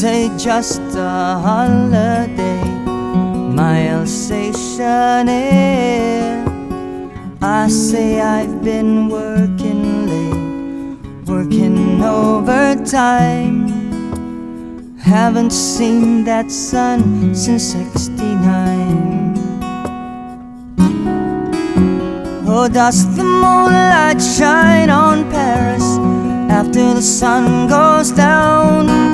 say just a holiday, my Alsatian air. I say I've been working late, working overtime. Haven't seen that sun since 69. Oh, does the moonlight shine on Paris after the sun goes down?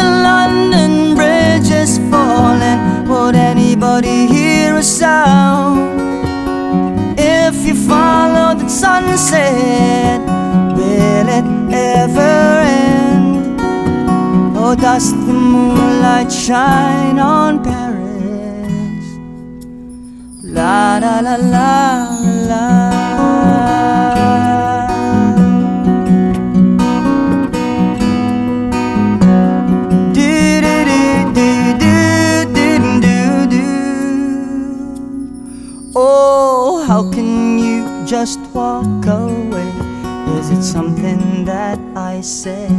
The London Bridge is falling, would anybody hear a sound? If you follow the sunset, will it ever end? Or does the moonlight shine on Paris? La la la la la. Is it something that I said?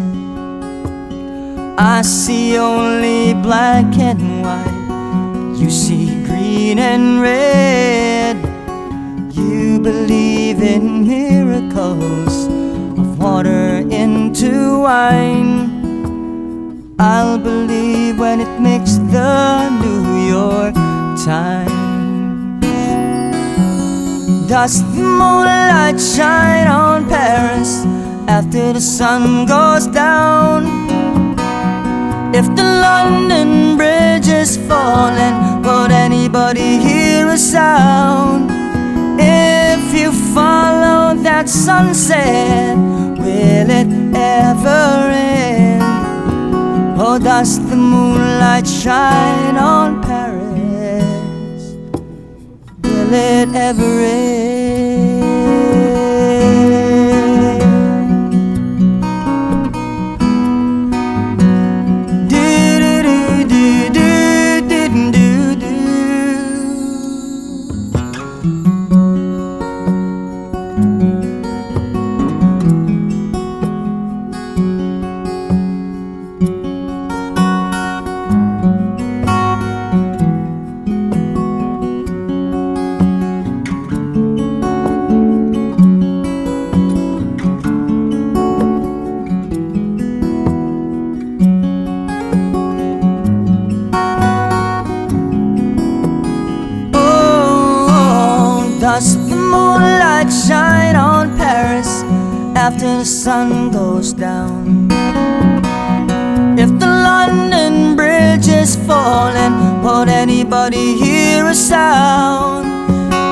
I see only black and white. You see green and red. You believe in miracles of water into wine. I'll believe when it makes the New York Times. Does the moonlight shine on Paris after the sun goes down? If the London Bridge is falling, would anybody hear a sound? If you follow that sunset, will it ever end? Or does the moonlight shine on Paris? Will it ever end? Oh, does the moonlight shine on Paris after the sun goes down? If the London Bridge is falling, would anybody hear a sound?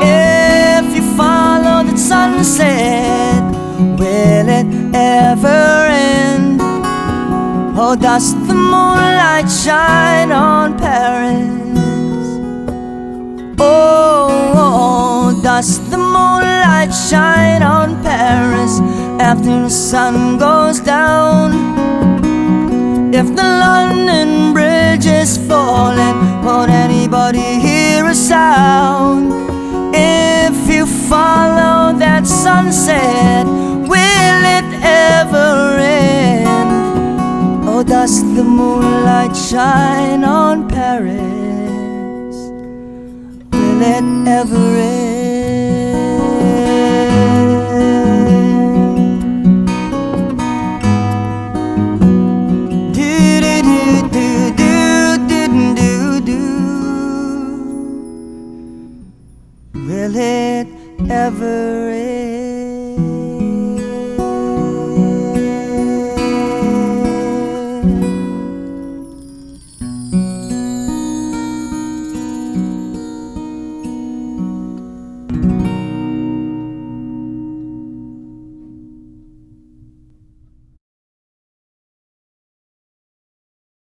If you follow the sunset, will it ever end? Or does the moonlight shine on Paris? Moonlight shine on Paris after the sun goes down? If the London Bridge is falling, won't anybody hear a sound? If you follow that sunset, will it ever end? Or does the moonlight shine on Paris? Will it ever end? will it ever end?